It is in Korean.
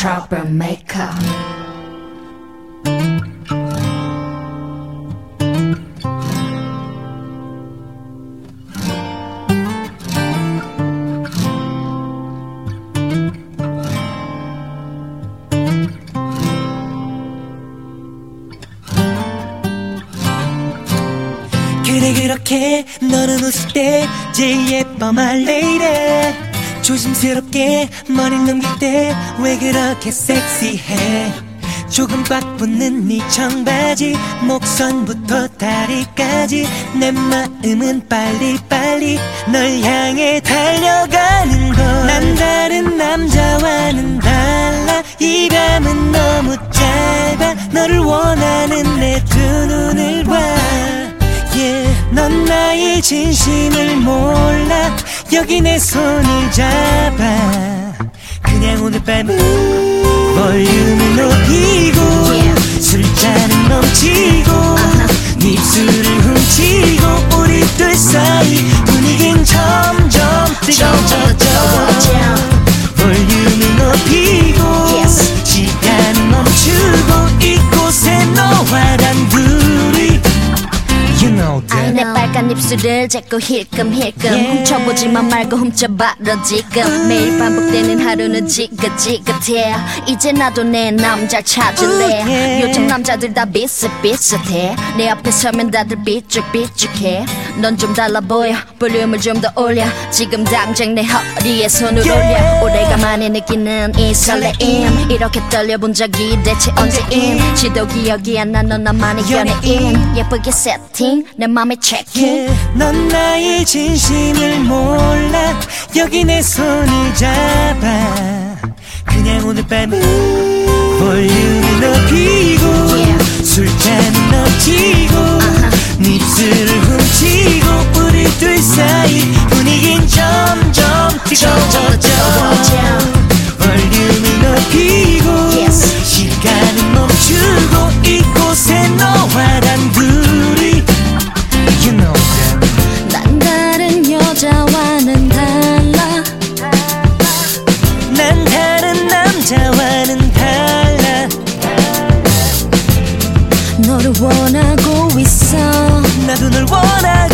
troublemaker. 그래 그렇게 너는 웃을 때 제일 예뻐 말레이래 조심스럽게 머리 넘길 때 왜 그렇게 섹시해? 조금 꽉 붙는 네 청바지 목선부터 다리까지. 내 마음은 빨리빨리 널 향해 달려 넌 나의 진심을 몰라. 여기 내 손을 잡아. 그냥 오늘 밤은 볼륨을 높이고 술잔은 넘치고 네 입술을 훔치고 우리 둘 사이 분위긴 점점 뜨거워져. 볼륨을 높이고 시간은 멈추고 이곳에 너와 단둘이. You know that 내 빨간 입술을 자꾸 힐끔 힐끔 Yeah. 훔쳐보지만 말고 훔쳐봐라 지금. 매일 반복되는 하루는 지긋지긋해. 이제 나도 내 남자 찾을래. Ooh, yeah. 요즘 남자들 다 비슷비슷해. 내 앞에 서면 다들 삐쭉삐쭉해. 넌 좀 달라 보여. 볼륨을 좀 더 올려. 지금 당장 내 허리에 손을 Yeah. 올려. 오래간만에 느끼는 이 설레임. 이렇게 떨려본 적이 대체 언제인지도 기억이 안 나 넌 나만의 연예인. 예쁘게 세팅. 내 맘에 checking yeah. 넌 나의 진심을 몰라 여기 내 손을 잡아 그냥 오늘 밤은 볼륨을 높이 원하고 있어. 나도 널 원하